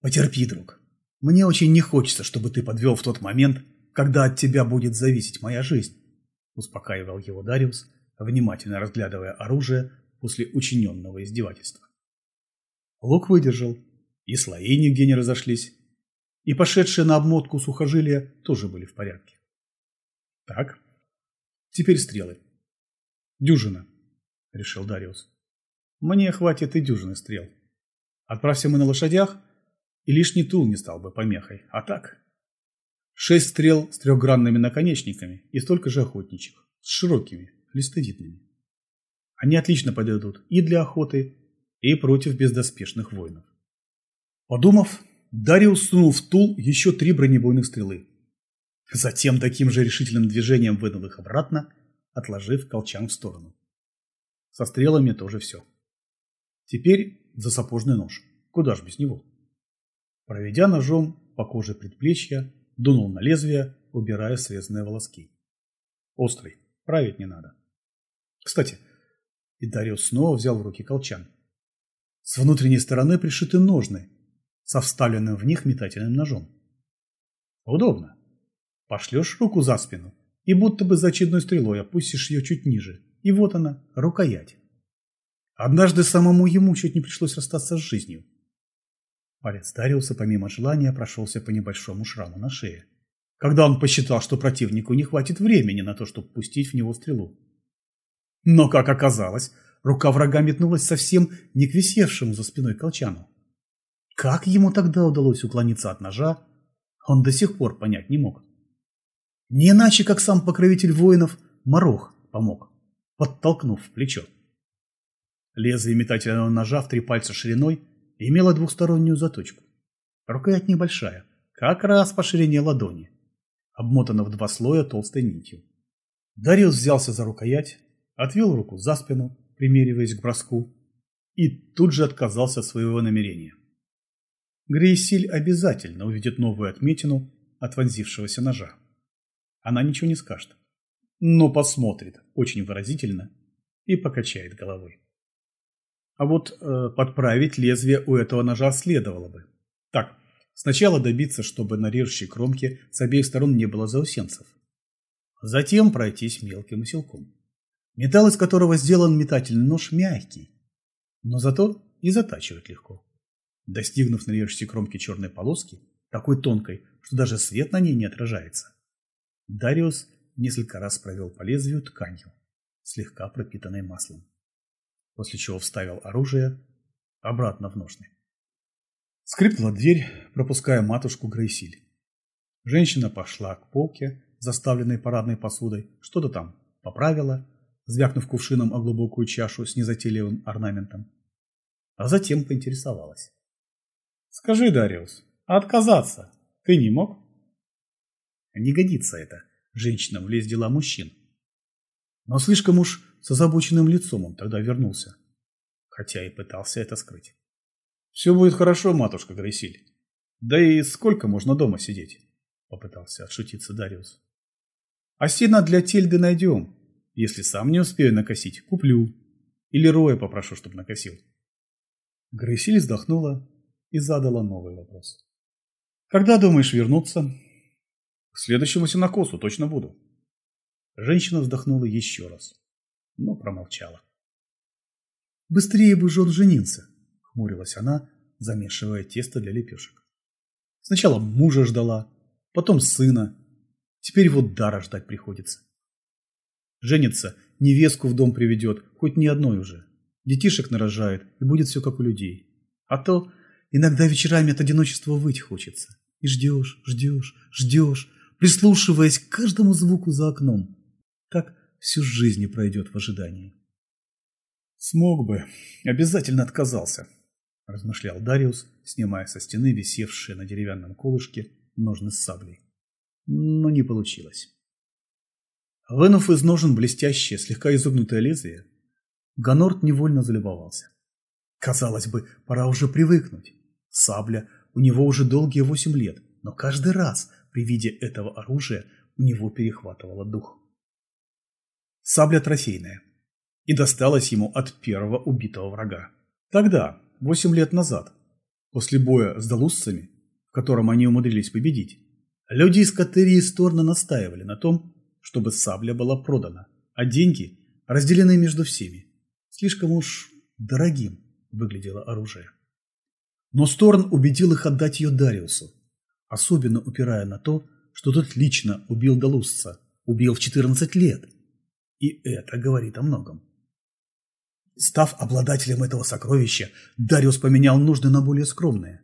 «Потерпи, друг. Мне очень не хочется, чтобы ты подвел в тот момент, когда от тебя будет зависеть моя жизнь», успокаивал его Дариус, внимательно разглядывая оружие после учиненного издевательства. Лук выдержал, и слои нигде не разошлись, и пошедшие на обмотку сухожилия тоже были в порядке. Так, теперь стрелы. Дюжина, решил Дариус. Мне хватит и дюжины стрел. Отправься мы на лошадях, и лишний тул не стал бы помехой. А так? Шесть стрел с трехгранными наконечниками и столько же охотничьих, с широкими, листовидными. Они отлично подойдут и для охоты, и против бездоспешных воинов. Подумав, Дариус сунул в тул еще три бронебойных стрелы. Затем таким же решительным движением вынул их обратно, отложив колчан в сторону. Со стрелами тоже все. Теперь за сапожный нож. Куда ж без него? Проведя ножом по коже предплечья, дунул на лезвие, убирая срезанные волоски. Острый, править не надо. Кстати, и Дариус снова взял в руки колчан. С внутренней стороны пришиты ножны, со вставленным в них метательным ножом. Удобно. Пошлешь руку за спину и будто бы за очередной стрелой опустишь ее чуть ниже. И вот она, рукоять. Однажды самому ему чуть не пришлось расстаться с жизнью. Палец Дариуса помимо желания прошелся по небольшому шраму на шее, когда он посчитал, что противнику не хватит времени на то, чтобы пустить в него стрелу. Но, как оказалось, рука врага метнулась совсем не к висевшему за спиной колчану. Как ему тогда удалось уклониться от ножа, он до сих пор понять не мог. Не иначе, как сам покровитель воинов Морох помог, подтолкнув в плечо. Лезвие метательного ножа в три пальца шириной имело двухстороннюю заточку. Рукоять небольшая, как раз по ширине ладони, обмотана в два слоя толстой нитью. Дариус взялся за рукоять, отвел руку за спину, примериваясь к броску, и тут же отказался от своего намерения. Грейсиль обязательно увидит новую отметину от вонзившегося ножа. Она ничего не скажет, но посмотрит очень выразительно и покачает головой. А вот э, подправить лезвие у этого ножа следовало бы. Так, сначала добиться, чтобы на режущей кромке с обеих сторон не было заусенцев. Затем пройтись мелким усилком. Металл, из которого сделан метательный нож, мягкий, но зато и затачивать легко. Достигнув на режущей кромке черной полоски, такой тонкой, что даже свет на ней не отражается, Дариус несколько раз провел по лезвию тканью, слегка пропитанной маслом, после чего вставил оружие обратно в ножны. Скрипнула дверь, пропуская матушку Грейсиль. Женщина пошла к полке, заставленной парадной посудой, что-то там поправила, звякнув кувшином о глубокую чашу с незатейливым орнаментом. А затем поинтересовалась. «Скажи, Дариус, а отказаться ты не мог?» «Не годится это женщинам влез в дела мужчин». Но слишком уж с озабоченным лицом он тогда вернулся, хотя и пытался это скрыть. «Все будет хорошо, матушка Грейсиль. Да и сколько можно дома сидеть?» — попытался отшутиться Дариус. «А сено для Тельды найдем. Если сам не успею накосить, куплю. Или Роя попрошу, чтобы накосил». Грейсиль вздохнула и задала новый вопрос. «Когда думаешь вернуться?» «К следующему сенокосу точно буду». Женщина вздохнула еще раз, но промолчала. «Быстрее бы же он женился!» — хмурилась она, замешивая тесто для лепешек. «Сначала мужа ждала, потом сына. Теперь вот дара ждать приходится. Женится, невестку в дом приведет, хоть не одной уже. Детишек нарожает, и будет все как у людей. А то иногда вечерами от одиночества выть хочется. И ждешь, ждешь, ждешь, прислушиваясь к каждому звуку за окном. Так всю жизнь и пройдет в ожидании. Смог бы, обязательно отказался, размышлял Дариус, снимая со стены висевшие на деревянном колышке ножны с саблей. Но не получилось. Вынув из ножен блестящее, слегка изогнутое лезвие, Ганорт невольно залюбовался. Казалось бы, пора уже привыкнуть. Сабля у него уже долгие восемь лет, но каждый раз при виде этого оружия у него перехватывало дух. Сабля трофейная. И досталась ему от первого убитого врага. Тогда, восемь лет назад, после боя с далусцами, в котором они умудрились победить, люди из Катерии Сторна настаивали на том, чтобы сабля была продана, а деньги разделены между всеми. Слишком уж дорогим выглядело оружие. Но Сторн убедил их отдать ее Дариусу, особенно упирая на то, что тот лично убил Далусца, убил в 14 лет. И это говорит о многом. Став обладателем этого сокровища, Дариус поменял нужды на более скромные.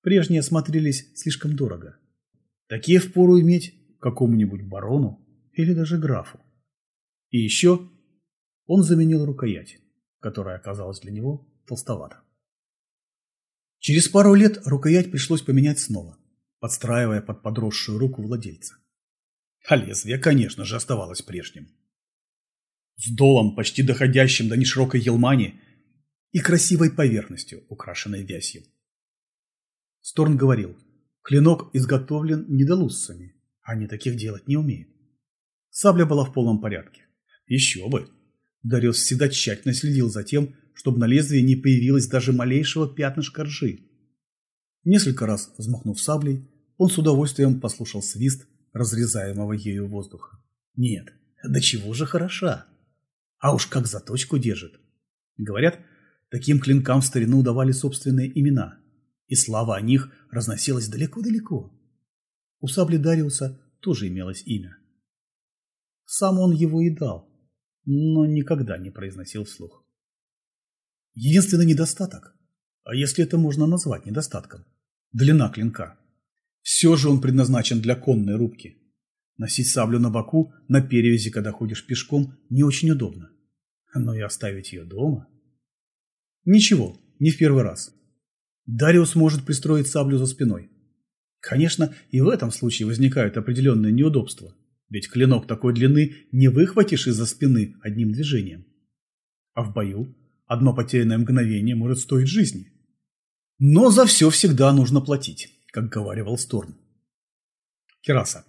Прежние смотрелись слишком дорого. Такие впору иметь какому-нибудь барону или даже графу. И еще он заменил рукоять, которая оказалась для него толстовата. Через пару лет рукоять пришлось поменять снова, подстраивая под подросшую руку владельца. А лезвие, конечно же, оставалось прежним. С долом, почти доходящим до неширокой елмани, и красивой поверхностью, украшенной вязью. Сторн говорил, клинок изготовлен недолуссами, они таких делать не умеют. Сабля была в полном порядке. Еще бы! Дариус всегда тщательно следил за тем, чтобы на лезвии не появилось даже малейшего пятнышка ржи. Несколько раз взмахнув саблей, он с удовольствием послушал свист разрезаемого ею воздуха. Нет, до чего же хороша! А уж как заточку держит! Говорят, таким клинкам в старину давали собственные имена, и слава о них разносилась далеко-далеко. У сабли Дариуса тоже имелось имя. Сам он его и дал, но никогда не произносил вслух. Единственный недостаток, а если это можно назвать недостатком, длина клинка. Все же он предназначен для конной рубки. Носить саблю на боку, на перевязи, когда ходишь пешком, не очень удобно. Но и оставить ее дома... Ничего, не в первый раз. Дариус может пристроить саблю за спиной. Конечно, и в этом случае возникают определенные неудобства, ведь клинок такой длины не выхватишь из-за спины одним движением. А в бою Одно потерянное мгновение может стоить жизни. Но за все всегда нужно платить, как говаривал Сторм. Кераса.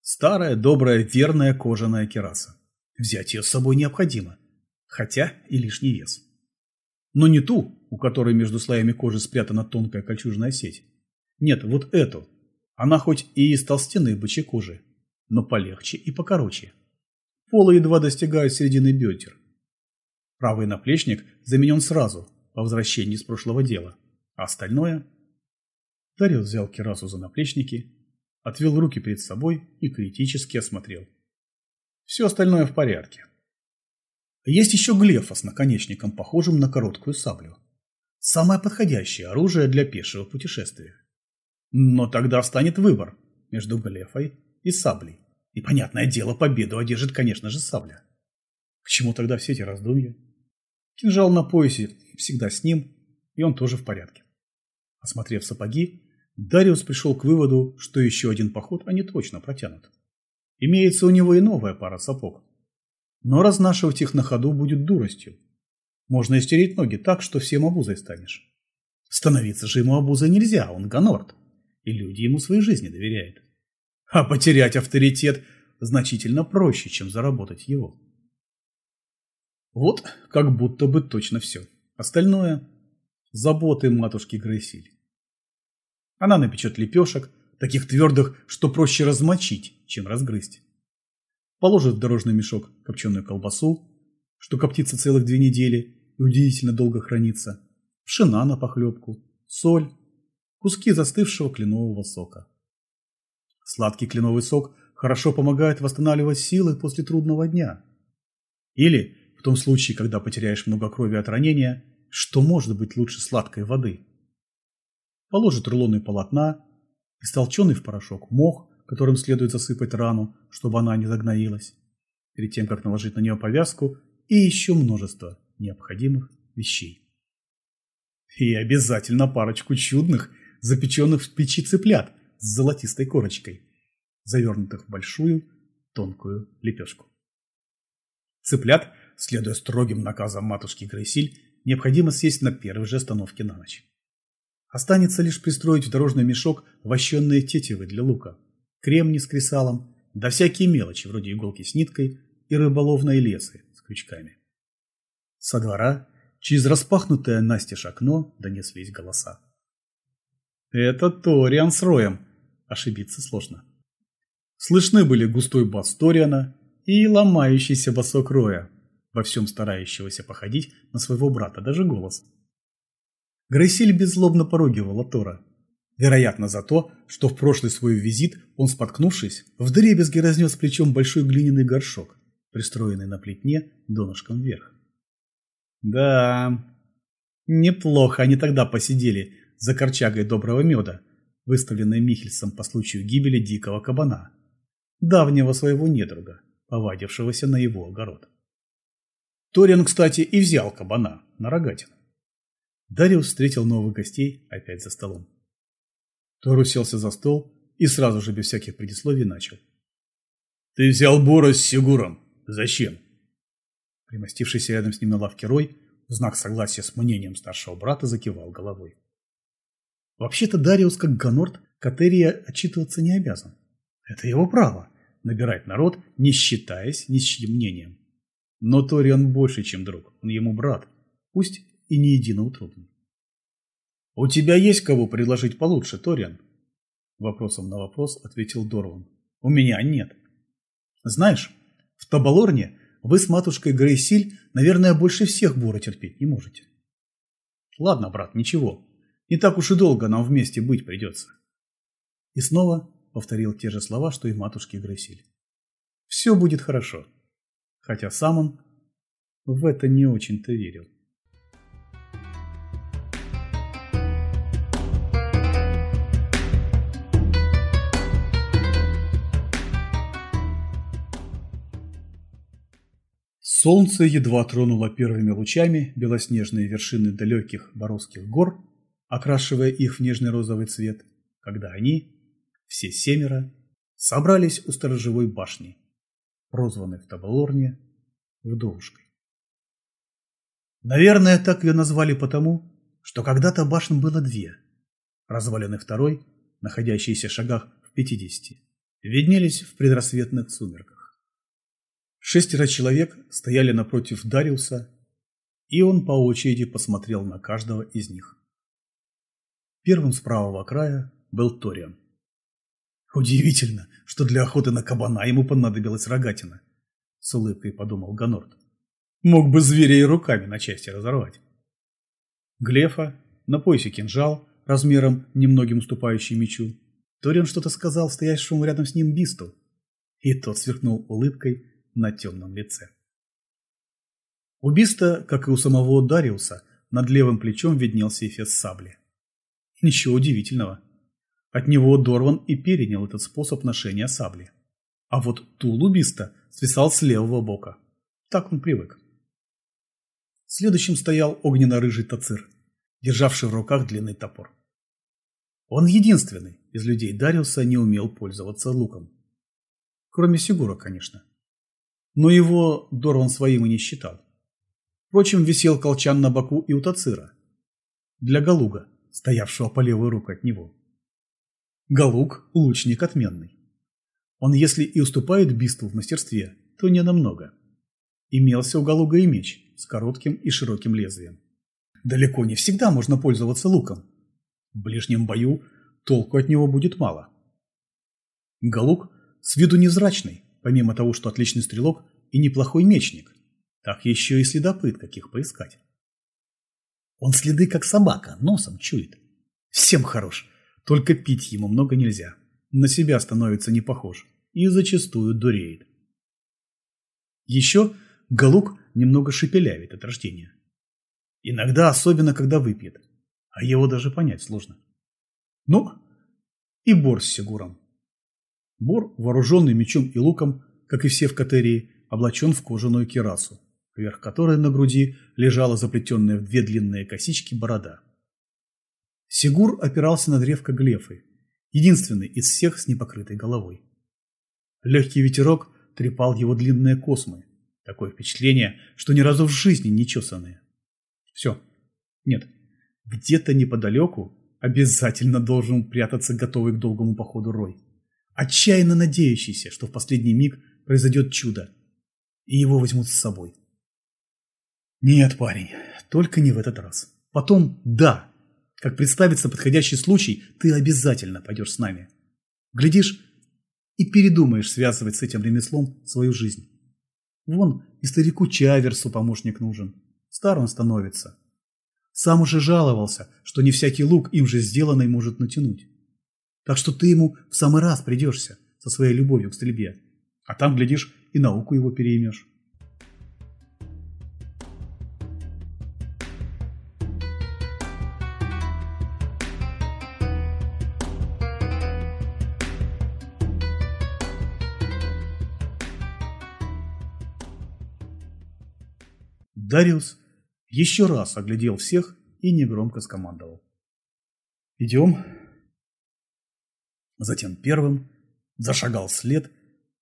Старая, добрая, верная кожаная кераса. Взять ее с собой необходимо, хотя и лишний вес. Но не ту, у которой между слоями кожи спрятана тонкая кольчужная сеть. Нет, вот эту. Она хоть и из толстенной бычьей кожи, но полегче и покороче. Полы едва достигают середины бедер. Правый наплечник заменен сразу, по возвращении с прошлого дела, а остальное... Дарил взял Керасу за наплечники, отвел руки перед собой и критически осмотрел. Все остальное в порядке. Есть еще глефа с наконечником, похожим на короткую саблю. Самое подходящее оружие для пешего путешествия. Но тогда встанет выбор между глефой и саблей. И, понятное дело, победу одержит, конечно же, сабля. К чему тогда все эти раздумья? Кинжал на поясе всегда с ним, и он тоже в порядке. Осмотрев сапоги, Дариус пришел к выводу, что еще один поход они точно протянут. Имеется у него и новая пара сапог. Но разнашивать их на ходу будет дуростью. Можно истереть ноги так, что всем обузой станешь. Становиться же ему обузой нельзя, он гонорт, и люди ему своей жизни доверяют. А потерять авторитет значительно проще, чем заработать его. Вот как будто бы точно все. Остальное – заботы матушки Грейсиль. Она напечет лепешек, таких твердых, что проще размочить, чем разгрызть. Положит в дорожный мешок копченую колбасу, что коптится целых две недели и удивительно долго хранится, пшена на похлебку, соль, куски застывшего кленового сока. Сладкий кленовый сок хорошо помогает восстанавливать силы после трудного дня. Или, в том случае, когда потеряешь много крови от ранения, что может быть лучше сладкой воды? Положит рулоны полотна, истолченный в порошок мох, которым следует засыпать рану, чтобы она не загноилась, перед тем, как наложить на нее повязку, и еще множество необходимых вещей. И обязательно парочку чудных, запеченных в печи цыплят с золотистой корочкой, завернутых в большую тонкую лепешку. Цыплят, следуя строгим наказам матушки Грейсиль, необходимо съесть на первой же остановке на ночь. Останется лишь пристроить в дорожный мешок вощенные тетивы для лука, кремни с кресалом, да всякие мелочи, вроде иголки с ниткой и рыболовной лесы с крючками. Со двора через распахнутое настежь окно донеслись голоса. «Это Ториан с Роем!» Ошибиться сложно. Слышны были густой бас Ториана и ломающийся басок Роя, во всем старающегося походить на своего брата, даже голос. Грейсиль беззлобно поругивала Тора. Вероятно, за то, что в прошлый свой визит он, споткнувшись, вдребезги разнес плечом большой глиняный горшок, пристроенный на плетне донышком вверх. Да, неплохо они тогда посидели за корчагой доброго меда, выставленной Михельсом по случаю гибели дикого кабана, давнего своего недруга, повадившегося на его огород. Ториан, кстати, и взял кабана на рогатину. Дариус встретил новых гостей опять за столом. Тор уселся за стол и сразу же без всяких предисловий начал. «Ты взял Бора с Сигуром. Зачем?» Примостившийся рядом с ним на лавке Рой, в знак согласия с мнением старшего брата, закивал головой. Вообще-то Дариус, как Ганорт, Катерия отчитываться не обязан. Это его право – набирать народ, не считаясь ни с чьим мнением. Но Ториан больше, чем друг, он ему брат, пусть и не единоутробный. «У тебя есть кого предложить получше, Ториан?» Вопросом на вопрос ответил Дорван. «У меня нет. Знаешь, в Табалорне вы с матушкой Грейсиль, наверное, больше всех Бора терпеть не можете. Ладно, брат, ничего. Не так уж и долго нам вместе быть придется. И снова повторил те же слова, что и матушке Грейсиль. Все будет хорошо. Хотя сам он в это не очень-то верил. Солнце едва тронуло первыми лучами белоснежные вершины далеких Боровских гор, окрашивая их в нежный розовый цвет, когда они, все семеро, собрались у сторожевой башни, прозванной в Табалорне Вдовушкой. Наверное, так ее назвали потому, что когда-то башен было две. Развалины второй, находящиеся в шагах в пятидесяти, виднелись в предрассветных сумерках. Шестеро человек стояли напротив Дариуса, и он по очереди посмотрел на каждого из них. Первым с правого края был Ториан. Удивительно, что для охоты на кабана ему понадобилась рогатина, с улыбкой подумал Ганорт. Мог бы зверя и руками на части разорвать. Глефа, на поясе кинжал, размером немногим уступающий мечу. Ториан что-то сказал стоящему рядом с ним Бисту, и тот сверкнул улыбкой, на темном лице. У Биста, как и у самого Дариуса, над левым плечом виднелся эфес сабли. Ничего удивительного. От него Дорван и перенял этот способ ношения сабли. А вот тул у Биста свисал с левого бока. Так он привык. Следующим стоял огненно-рыжий тацир, державший в руках длинный топор. Он единственный из людей Дариуса не умел пользоваться луком. Кроме Сигура, конечно. Но его Дорван своим и не считал. Впрочем, висел колчан на боку и у Тацира. Для Галуга, стоявшего по левую руку от него. Галуг – лучник отменный. Он, если и уступает Бисту в мастерстве, то не намного. Имелся у Галуга и меч с коротким и широким лезвием. Далеко не всегда можно пользоваться луком. В ближнем бою толку от него будет мало. Галук с виду невзрачный, помимо того, что отличный стрелок и неплохой мечник. Так еще и следопыт, каких поискать. Он следы как собака, носом чует. Всем хорош, только пить ему много нельзя. На себя становится не похож и зачастую дуреет. Еще Галук немного шепелявит от рождения. Иногда, особенно когда выпьет, а его даже понять сложно. Ну, и Бор с Сигуром. Бор, вооруженный мечом и луком, как и все в Катерии, облачен в кожаную кирасу, поверх которой на груди лежала заплетенная в две длинные косички борода. Сигур опирался на древко глефы, единственный из всех с непокрытой головой. Легкий ветерок трепал его длинные космы. Такое впечатление, что ни разу в жизни не чесанные. Все. Нет. Где-то неподалеку обязательно должен прятаться готовый к долгому походу Рой. Отчаянно надеющийся, что в последний миг произойдет чудо, и его возьмут с собой. Нет, парень, только не в этот раз. Потом да, как представится подходящий случай, ты обязательно пойдешь с нами. Глядишь, и передумаешь связывать с этим ремеслом свою жизнь. Вон и старику Чаверсу помощник нужен. Стар он становится. Сам уже жаловался, что не всякий лук им же сделанный может натянуть. Так что ты ему в самый раз придешься со своей любовью к стрельбе. А там, глядишь, и науку его переймешь. Дариус еще раз оглядел всех и негромко скомандовал. «Идем». Затем первым зашагал след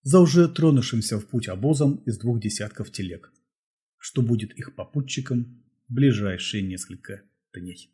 за уже тронувшимся в путь обозом из двух десятков телег, что будет их попутчиком в ближайшие несколько дней.